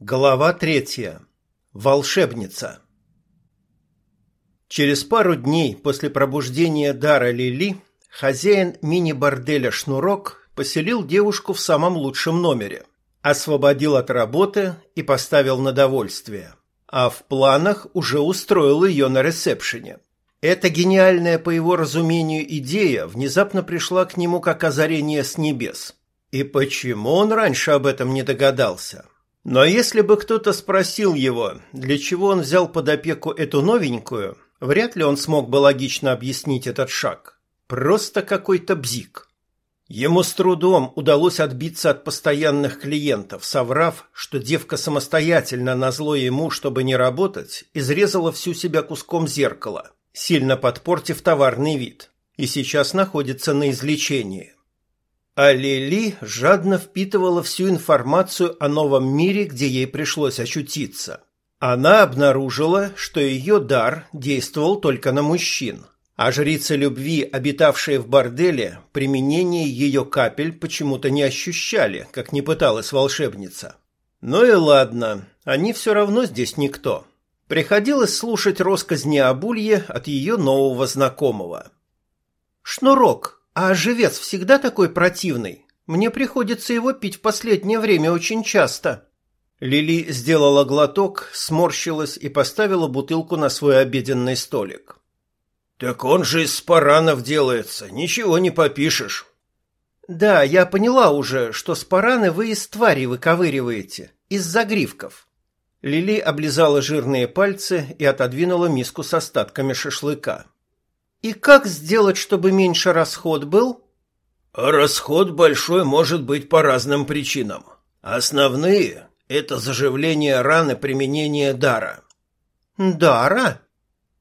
Глава третья. Волшебница. Через пару дней после пробуждения Дара Лили хозяин мини-борделя Шнурок поселил девушку в самом лучшем номере, освободил от работы и поставил на довольствие, а в планах уже устроил ее на ресепшене. Эта гениальная, по его разумению, идея внезапно пришла к нему как озарение с небес. И почему он раньше об этом не догадался? Но если бы кто-то спросил его, для чего он взял под опеку эту новенькую, вряд ли он смог бы логично объяснить этот шаг. Просто какой-то бзик. Ему с трудом удалось отбиться от постоянных клиентов, соврав, что девка самостоятельно назло ему, чтобы не работать, изрезала всю себя куском зеркала, сильно подпортив товарный вид, и сейчас находится на излечении. А Лили жадно впитывала всю информацию о новом мире, где ей пришлось очутиться. Она обнаружила, что ее дар действовал только на мужчин, а жрицы любви, обитавшие в борделе, применение ее капель почему-то не ощущали, как не пыталась волшебница. Ну и ладно, они все равно здесь никто. Приходилось слушать россказни об Улье от ее нового знакомого. «Шнурок, а живец всегда такой противный? Мне приходится его пить в последнее время очень часто. Лили сделала глоток, сморщилась и поставила бутылку на свой обеденный столик. Так он же из спаранов делается, ничего не попишешь. Да, я поняла уже, что спараны вы из твари выковыриваете, из загривков. Лили облизала жирные пальцы и отодвинула миску с остатками шашлыка. И как сделать, чтобы меньше расход был? Расход большой может быть по разным причинам. Основные – это заживление раны применения дара. Дара?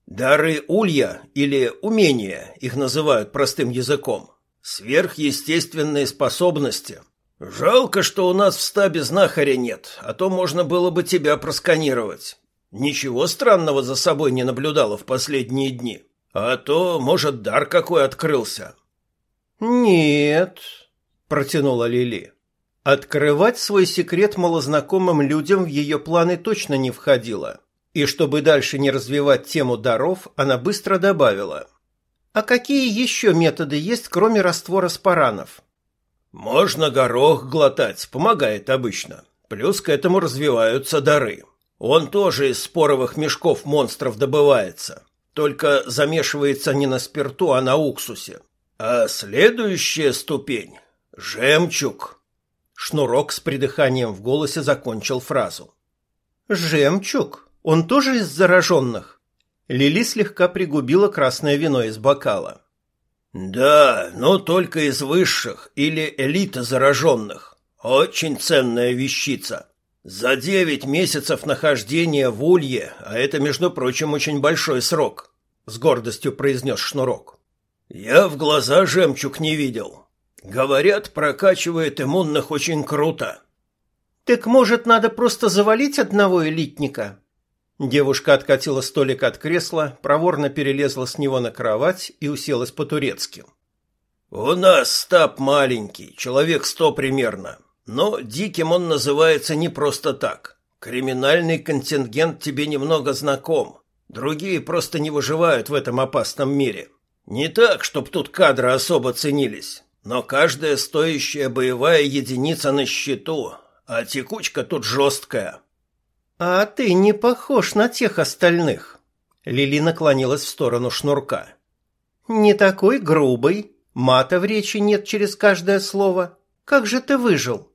Дары улья или умения, их называют простым языком. Сверхъестественные способности. Жалко, что у нас в стабе знахаря нет, а то можно было бы тебя просканировать. Ничего странного за собой не наблюдала в последние дни. А то, может, дар какой открылся. Нет, протянула Лили. Открывать свой секрет малознакомым людям в ее планы точно не входило. И чтобы дальше не развивать тему даров, она быстро добавила. А какие еще методы есть, кроме раствора спаранов? Можно горох глотать, помогает обычно. Плюс к этому развиваются дары. Он тоже из споровых мешков монстров добывается только замешивается не на спирту, а на уксусе. А следующая ступень — жемчуг. Шнурок с придыханием в голосе закончил фразу. «Жемчуг? Он тоже из зараженных?» Лили слегка пригубила красное вино из бокала. «Да, но только из высших или элита зараженных. Очень ценная вещица. За девять месяцев нахождения в Улье, а это, между прочим, очень большой срок, с гордостью произнес Шнурок. Я в глаза жемчуг не видел. Говорят, прокачивает иммунных очень круто. Так может, надо просто завалить одного элитника? Девушка откатила столик от кресла, проворно перелезла с него на кровать и уселась по-турецки. У нас стаб маленький, человек сто примерно. Но диким он называется не просто так. Криминальный контингент тебе немного знаком. Другие просто не выживают в этом опасном мире. Не так, чтоб тут кадры особо ценились, но каждая стоящая боевая единица на счету, а текучка тут жесткая. А ты не похож на тех остальных. Лили наклонилась в сторону шнурка. Не такой грубый, мата в речи нет через каждое слово. Как же ты выжил?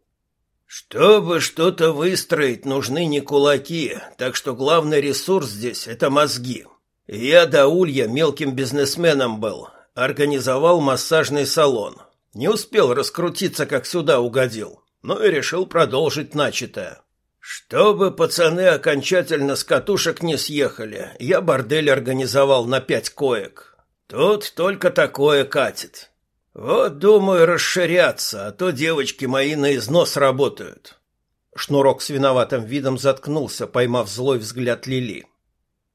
Чтобы что-то выстроить, нужны не кулаки, так что главный ресурс здесь – это мозги. Я до Улья мелким бизнесменом был, организовал массажный салон. Не успел раскрутиться, как сюда угодил, но и решил продолжить начатое. Чтобы пацаны окончательно с катушек не съехали, я бордель организовал на пять коек. Тут только такое катит. Вот, думаю, расширяться, а то девочки мои на износ работают. Шнурок с виноватым видом заткнулся, поймав злой взгляд Лили.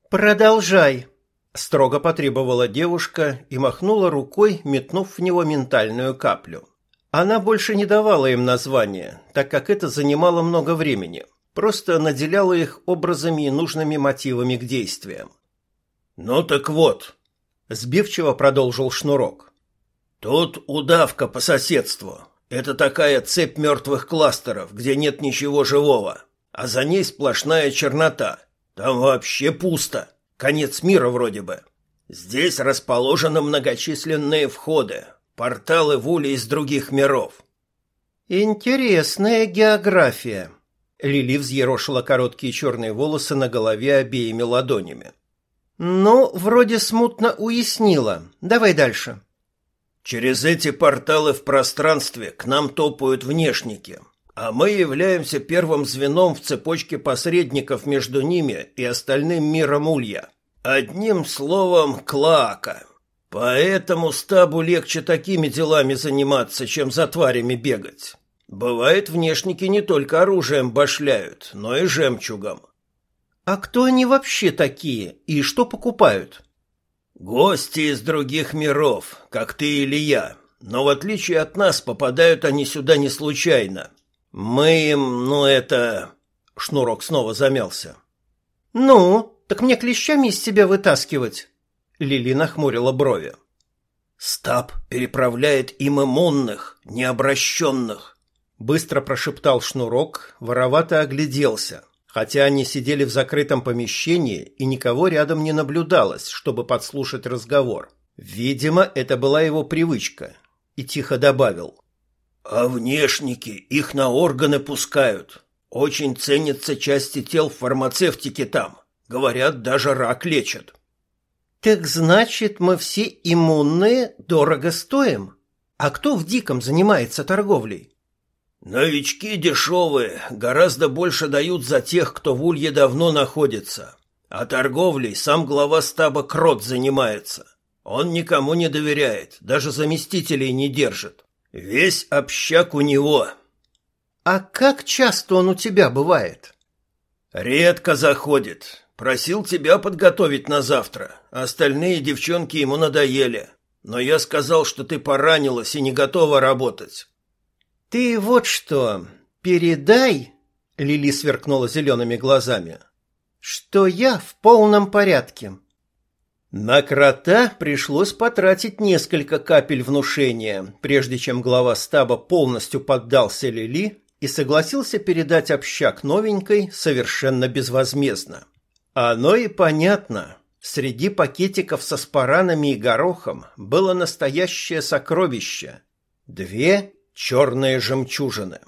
Продолжай, строго потребовала девушка и махнула рукой, метнув в него ментальную каплю. Она больше не давала им названия, так как это занимало много времени. просто наделяла их образами и нужными мотивами к действиям. «Ну так вот», — сбивчиво продолжил Шнурок. «Тут удавка по соседству. Это такая цепь мертвых кластеров, где нет ничего живого, а за ней сплошная чернота. Там вообще пусто. Конец мира вроде бы. Здесь расположены многочисленные входы, порталы в уле из других миров. Интересная география. Лили взъерошила короткие черные волосы на голове обеими ладонями. Ну, вроде смутно уяснила. Давай дальше. Через эти порталы в пространстве к нам топают внешники, а мы являемся первым звеном в цепочке посредников между ними и остальным миром Улья. Одним словом, клака. Поэтому стабу легче такими делами заниматься, чем за тварями бегать. Бывает, внешники не только оружием башляют, но и жемчугом. А кто они вообще такие и что покупают? Гости из других миров, как ты или я. Но в отличие от нас, попадают они сюда не случайно. Мы им, ну это... Шнурок снова замялся. Ну, так мне клещами из себя вытаскивать?» Лили нахмурила брови. «Стаб переправляет им иммунных, необращенных», — быстро прошептал Шнурок, воровато огляделся, хотя они сидели в закрытом помещении и никого рядом не наблюдалось, чтобы подслушать разговор. Видимо, это была его привычка, и тихо добавил. «А внешники их на органы пускают. Очень ценятся части тел в фармацевтике там. Говорят, даже рак лечат. Так значит, мы все иммунные дорого стоим? А кто в диком занимается торговлей? Новички дешевые, гораздо больше дают за тех, кто в улье давно находится. А торговлей сам глава стаба Крот занимается. Он никому не доверяет, даже заместителей не держит. Весь общак у него. А как часто он у тебя бывает? Редко заходит. Просил тебя подготовить на завтра. Остальные девчонки ему надоели. Но я сказал, что ты поранилась и не готова работать. Ты вот что, передай, Лили сверкнула зелеными глазами, что я в полном порядке. На крота пришлось потратить несколько капель внушения, прежде чем глава стаба полностью поддался Лили и согласился передать общак новенькой совершенно безвозмездно. Оно и понятно. Среди пакетиков со спаранами и горохом было настоящее сокровище. Две черные жемчужины.